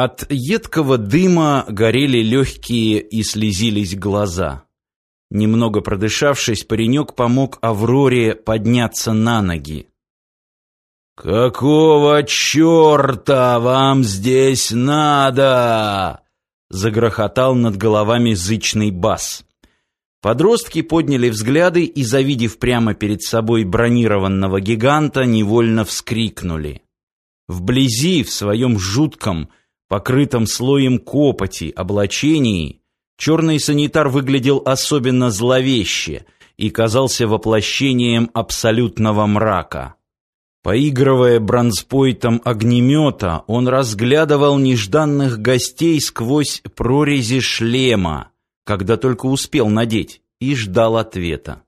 От едкого дыма горели легкие и слезились глаза. Немного продышавшись, паренек помог Авроре подняться на ноги. «Какого черта вам здесь надо?» — загрохотал над головами зычный бас. Подростки подняли взгляды и, завидев прямо перед собой бронированного гиганта, невольно вскрикнули. Вблизи, в своем жутком, покрытом слоем копоти, облачении, черный санитар выглядел особенно зловеще и казался воплощением абсолютного мрака. Поигрывая бронспойтом огнемета, он разглядывал нежданных гостей сквозь прорези шлема, когда только успел надеть, и ждал ответа.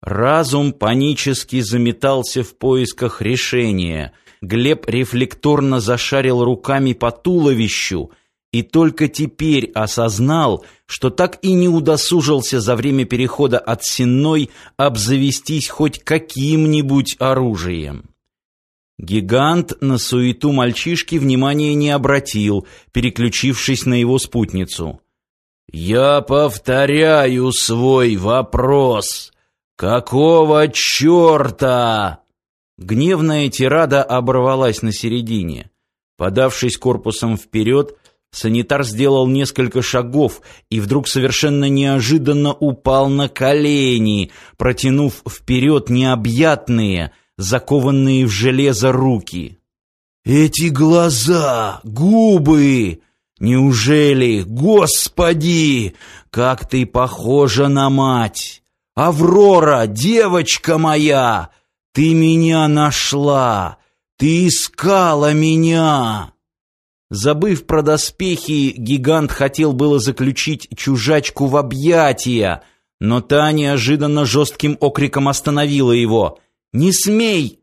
Разум панически заметался в поисках решения — Глеб рефлекторно зашарил руками по туловищу и только теперь осознал, что так и не удосужился за время перехода от сенной обзавестись хоть каким-нибудь оружием. Гигант на суету мальчишки внимания не обратил, переключившись на его спутницу. «Я повторяю свой вопрос. Какого черта?» Гневная тирада оборвалась на середине. Подавшись корпусом вперед, санитар сделал несколько шагов и вдруг совершенно неожиданно упал на колени, протянув вперед необъятные, закованные в железо руки. «Эти глаза, губы! Неужели, Господи, как ты похожа на мать! Аврора, девочка моя!» Ты меня нашла! Ты искала меня!» Забыв про доспехи, гигант хотел было заключить чужачку в объятия, но та неожиданно жестким окриком остановила его. «Не смей!»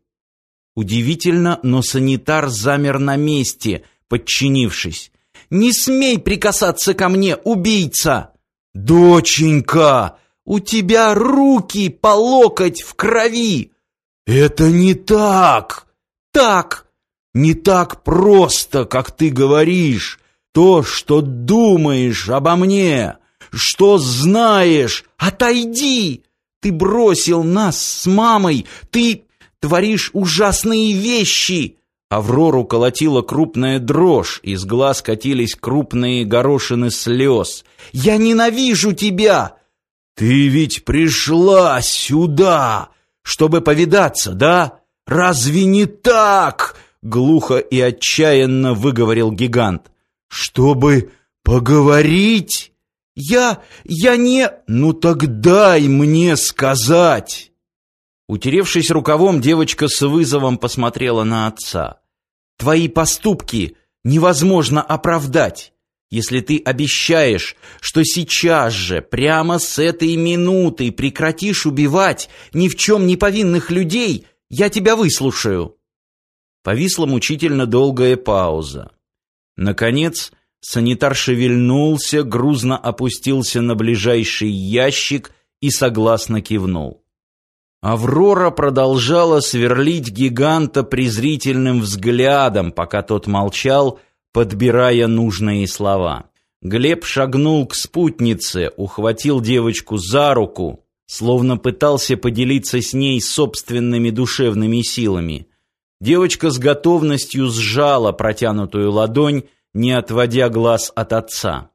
Удивительно, но санитар замер на месте, подчинившись. «Не смей прикасаться ко мне, убийца!» «Доченька, у тебя руки по локоть в крови!» «Это не так!» «Так!» «Не так просто, как ты говоришь! То, что думаешь обо мне, что знаешь, отойди! Ты бросил нас с мамой, ты творишь ужасные вещи!» Аврору колотила крупная дрожь, из глаз катились крупные горошины слез. «Я ненавижу тебя!» «Ты ведь пришла сюда!» Чтобы повидаться, да? Разве не так? Глухо и отчаянно выговорил гигант. Чтобы поговорить? Я... я не... Ну так дай мне сказать. Утеревшись рукавом, девочка с вызовом посмотрела на отца. Твои поступки невозможно оправдать. Если ты обещаешь, что сейчас же, прямо с этой минуты прекратишь убивать ни в чем не повинных людей, я тебя выслушаю». Повисла мучительно долгая пауза. Наконец, санитар шевельнулся, грузно опустился на ближайший ящик и согласно кивнул. Аврора продолжала сверлить гиганта презрительным взглядом, пока тот молчал, подбирая нужные слова. Глеб шагнул к спутнице, ухватил девочку за руку, словно пытался поделиться с ней собственными душевными силами. Девочка с готовностью сжала протянутую ладонь, не отводя глаз от отца.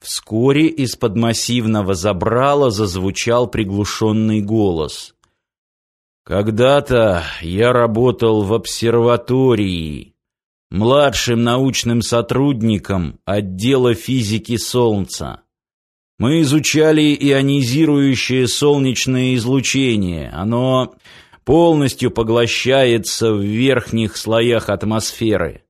Вскоре из-под массивного забрала зазвучал приглушенный голос. «Когда-то я работал в обсерватории» младшим научным сотрудником отдела физики Солнца. Мы изучали ионизирующее солнечное излучение. Оно полностью поглощается в верхних слоях атмосферы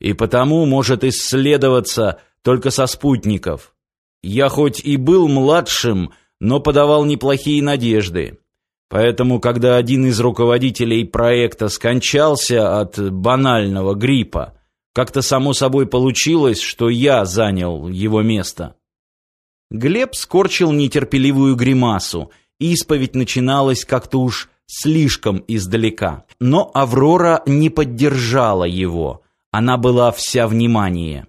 и потому может исследоваться только со спутников. Я хоть и был младшим, но подавал неплохие надежды. Поэтому, когда один из руководителей проекта скончался от банального гриппа, как-то само собой получилось, что я занял его место. Глеб скорчил нетерпеливую гримасу, исповедь начиналась как-то уж слишком издалека. Но Аврора не поддержала его, она была вся внимание.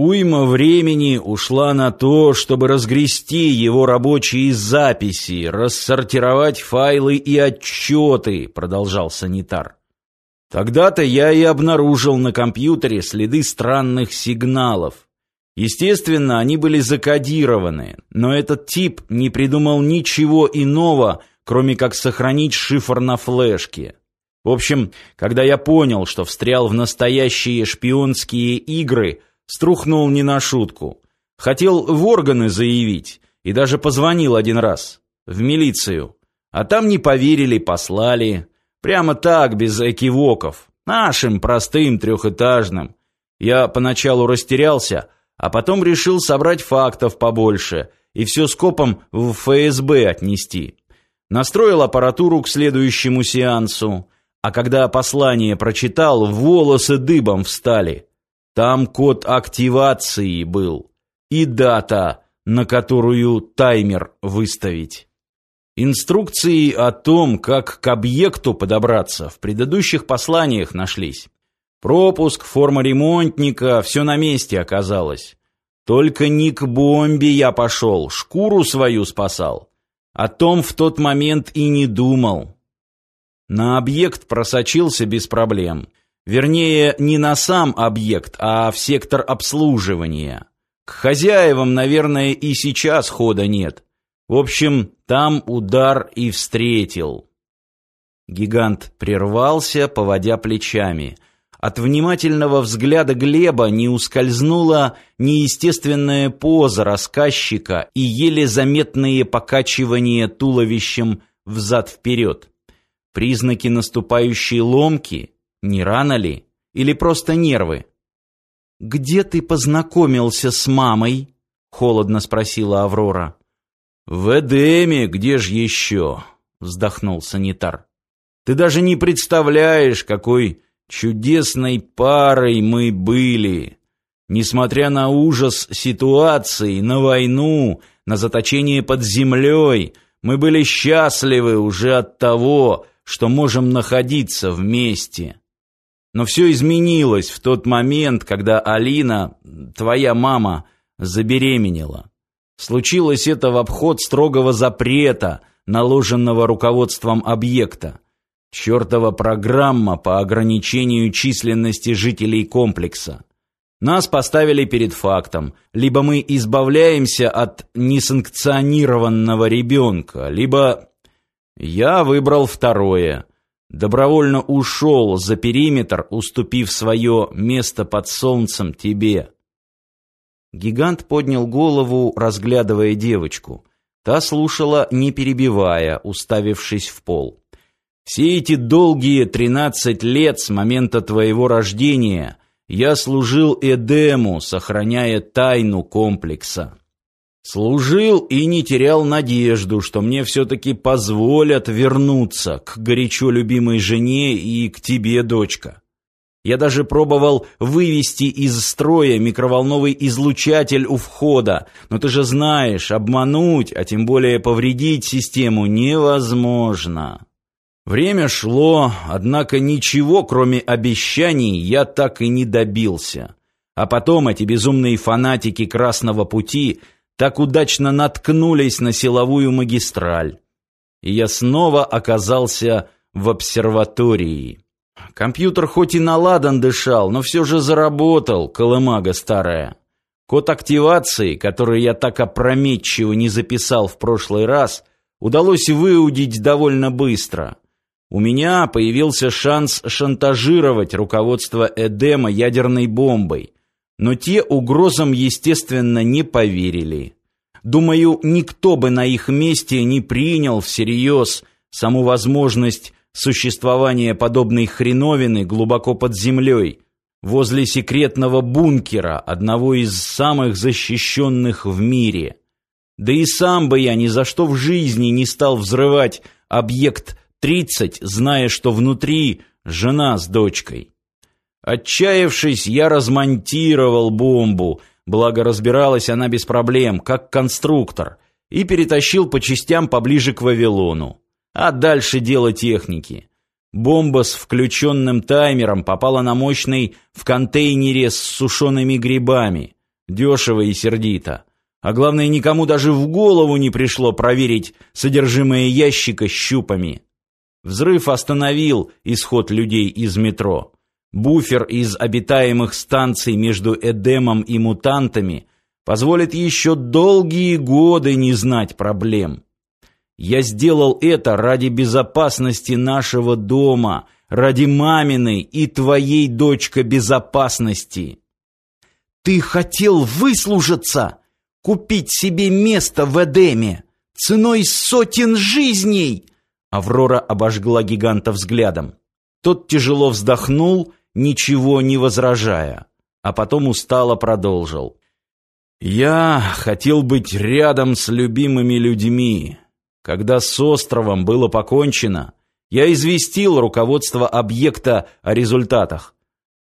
Уйма времени ушла на то, чтобы разгрести его рабочие записи, рассортировать файлы и отчеты, продолжал санитар. Тогда-то я и обнаружил на компьютере следы странных сигналов. Естественно, они были закодированы, но этот тип не придумал ничего иного, кроме как сохранить шифр на флешке. В общем, когда я понял, что встрял в настоящие шпионские игры, струхнул не на шутку. Хотел в органы заявить и даже позвонил один раз в милицию. А там не поверили, послали. Прямо так, без экивоков. Нашим, простым, трехэтажным. Я поначалу растерялся, а потом решил собрать фактов побольше и все скопом в ФСБ отнести. Настроил аппаратуру к следующему сеансу, а когда послание прочитал, волосы дыбом встали. Там код активации был и дата, на которую таймер выставить. Инструкции о том, как к объекту подобраться, в предыдущих посланиях нашлись. Пропуск, форма ремонтника, все на месте оказалось. Только не к бомбе я пошел, шкуру свою спасал. О том в тот момент и не думал. На объект просочился без проблем. Вернее, не на сам объект, а в сектор обслуживания. К хозяевам, наверное, и сейчас хода нет. В общем, там удар и встретил. Гигант прервался, поводя плечами. От внимательного взгляда Глеба не ускользнула неестественная поза рассказчика и еле заметные покачивания туловищем взад-вперед. Признаки наступающей ломки? Не рано ли? Или просто нервы? «Где ты познакомился с мамой?» — холодно спросила Аврора. «В Эдеме, где ж еще?» — вздохнул санитар. «Ты даже не представляешь, какой чудесной парой мы были. Несмотря на ужас ситуации, на войну, на заточение под землей, мы были счастливы уже от того, что можем находиться вместе. Но все изменилось в тот момент, когда Алина, твоя мама, забеременела. Случилось это в обход строгого запрета, наложенного руководством объекта. Чертова программа по ограничению численности жителей комплекса. Нас поставили перед фактом. Либо мы избавляемся от несанкционированного ребенка, либо... Я выбрал второе. Добровольно ушел за периметр, уступив свое место под солнцем тебе. Гигант поднял голову, разглядывая девочку. Та слушала, не перебивая, уставившись в пол. «Все эти долгие тринадцать лет с момента твоего рождения я служил Эдему, сохраняя тайну комплекса. Служил и не терял надежду, что мне все-таки позволят вернуться к горячо любимой жене и к тебе, дочка. Я даже пробовал вывести из строя микроволновый излучатель у входа, но ты же знаешь, обмануть, а тем более повредить систему невозможно. Время шло, однако ничего, кроме обещаний, я так и не добился. А потом эти безумные фанатики Красного Пути так удачно наткнулись на силовую магистраль. И я снова оказался в обсерватории. Компьютер хоть и наладан дышал, но все же заработал, колымага старая. Код активации, который я так опрометчиво не записал в прошлый раз, удалось выудить довольно быстро. У меня появился шанс шантажировать руководство Эдема ядерной бомбой, но те угрозам, естественно, не поверили. Думаю, никто бы на их месте не принял всерьез саму возможность существование подобной хреновины глубоко под землей, возле секретного бункера, одного из самых защищенных в мире. Да и сам бы я ни за что в жизни не стал взрывать объект 30, зная, что внутри жена с дочкой. Отчаявшись, я размонтировал бомбу, благо разбиралась она без проблем, как конструктор, и перетащил по частям поближе к Вавилону. А дальше дело техники. Бомба с включенным таймером попала на мощный в контейнере с сушеными грибами. Дешево и сердито. А главное, никому даже в голову не пришло проверить содержимое ящика щупами. Взрыв остановил исход людей из метро. Буфер из обитаемых станций между Эдемом и мутантами позволит еще долгие годы не знать проблем. Я сделал это ради безопасности нашего дома, ради маминой и твоей, дочка, безопасности. Ты хотел выслужиться, купить себе место в Эдеме ценой сотен жизней. Аврора обожгла гиганта взглядом. Тот тяжело вздохнул, ничего не возражая, а потом устало продолжил. «Я хотел быть рядом с любимыми людьми. Когда с островом было покончено, я известил руководство объекта о результатах,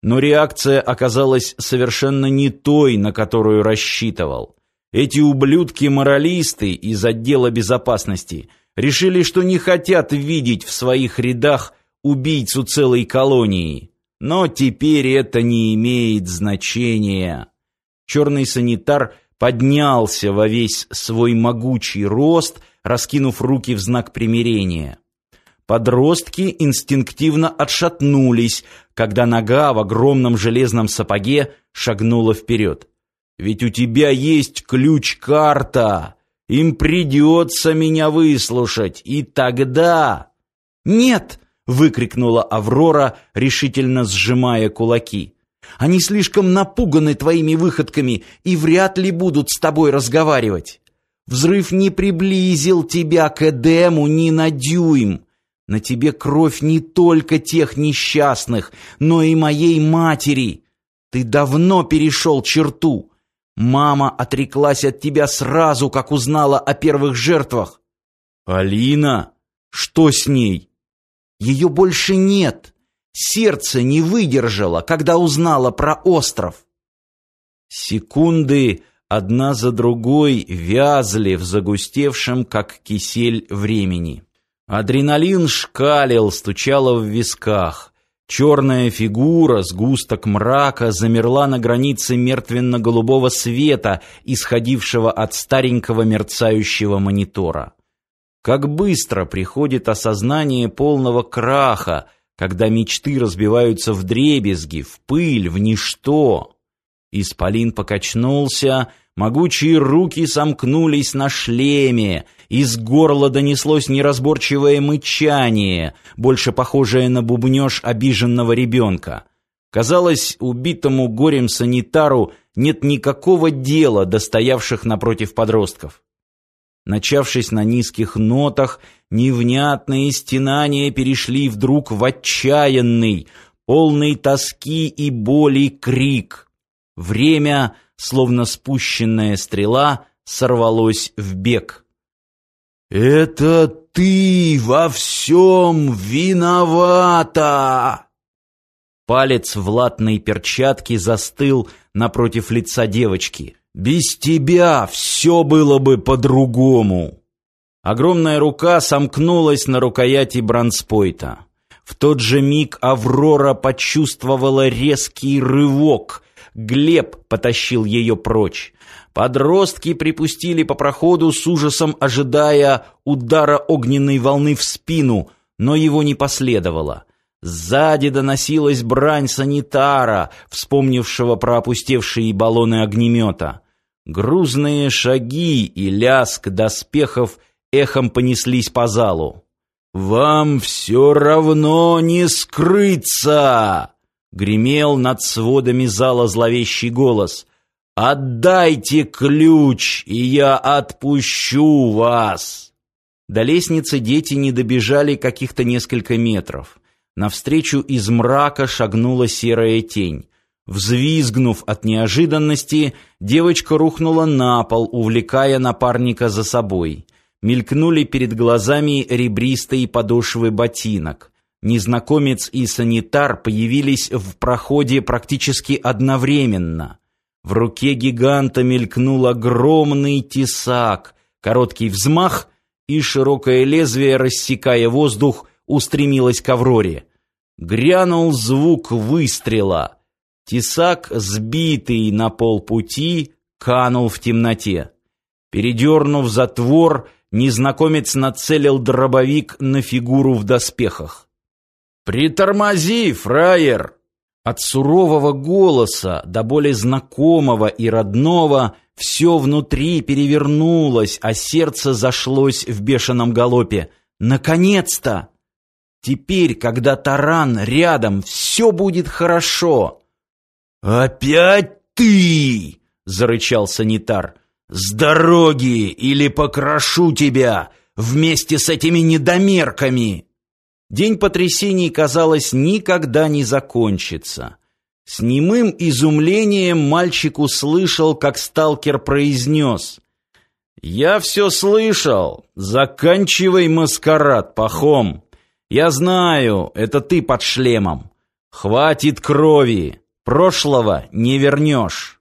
но реакция оказалась совершенно не той, на которую рассчитывал. Эти ублюдки-моралисты из отдела безопасности решили, что не хотят видеть в своих рядах убийцу целой колонии. Но теперь это не имеет значения. Черный санитар поднялся во весь свой могучий рост, раскинув руки в знак примирения. Подростки инстинктивно отшатнулись, когда нога в огромном железном сапоге шагнула вперед. «Ведь у тебя есть ключ-карта! Им придется меня выслушать, и тогда...» «Нет!» — выкрикнула Аврора, решительно сжимая кулаки. «Они слишком напуганы твоими выходками и вряд ли будут с тобой разговаривать. Взрыв не приблизил тебя к Эдему ни на дюйм. На тебе кровь не только тех несчастных, но и моей матери. Ты давно перешел черту. Мама отреклась от тебя сразу, как узнала о первых жертвах. Алина, что с ней? Ее больше нет. Сердце не выдержало, когда узнала про остров. Секунды одна за другой вязли в загустевшем, как кисель, времени. Адреналин шкалил, стучало в висках. Черная фигура, сгусток мрака, замерла на границе мертвенно-голубого света, исходившего от старенького мерцающего монитора. Как быстро приходит осознание полного краха, когда мечты разбиваются в дребезги, в пыль, в ничто. Исполин покачнулся, могучие руки сомкнулись на шлеме, из горла донеслось неразборчивое мычание, больше похожее на бубнёж обиженного ребенка. Казалось, убитому горем санитару нет никакого дела до стоявших напротив подростков. Начавшись на низких нотах, невнятные стенания перешли вдруг в отчаянный, полный тоски и боли крик. Время, словно спущенная стрела, сорвалось в бег. «Это ты во всем виновата!» Палец в латной перчатке застыл напротив лица девочки. «Без тебя все было бы по-другому!» Огромная рука сомкнулась на рукояти бронспойта. В тот же миг Аврора почувствовала резкий рывок. Глеб потащил ее прочь. Подростки припустили по проходу с ужасом, ожидая удара огненной волны в спину, но его не последовало. Сзади доносилась брань санитара, вспомнившего про опустевшие баллоны огнемета. Грузные шаги и лязг доспехов эхом понеслись по залу. «Вам все равно не скрыться!» — гремел над сводами зала зловещий голос — «Отдайте ключ, и я отпущу вас!» До лестницы дети не добежали каких-то несколько метров. Навстречу из мрака шагнула серая тень. Взвизгнув от неожиданности, девочка рухнула на пол, увлекая напарника за собой. Мелькнули перед глазами ребристые подошвы ботинок. Незнакомец и санитар появились в проходе практически одновременно. В руке гиганта мелькнул огромный тесак, короткий взмах, и широкое лезвие, рассекая воздух, устремилась к Авроре. Грянул звук выстрела. Тесак, сбитый на полпути, канул в темноте. Передернув затвор, незнакомец нацелил дробовик на фигуру в доспехах. «Притормози, фраер!» От сурового голоса, до более знакомого и родного, все внутри перевернулось, а сердце зашлось в бешеном галопе. «Наконец-то!» Теперь, когда таран рядом, все будет хорошо. «Опять ты!» — зарычал санитар. «С дороги или покрошу тебя вместе с этими недомерками!» День потрясений, казалось, никогда не закончится. С немым изумлением мальчик услышал, как сталкер произнес. «Я все слышал. Заканчивай маскарад, пахом. Я знаю, это ты под шлемом. Хватит крови. Прошлого не вернешь».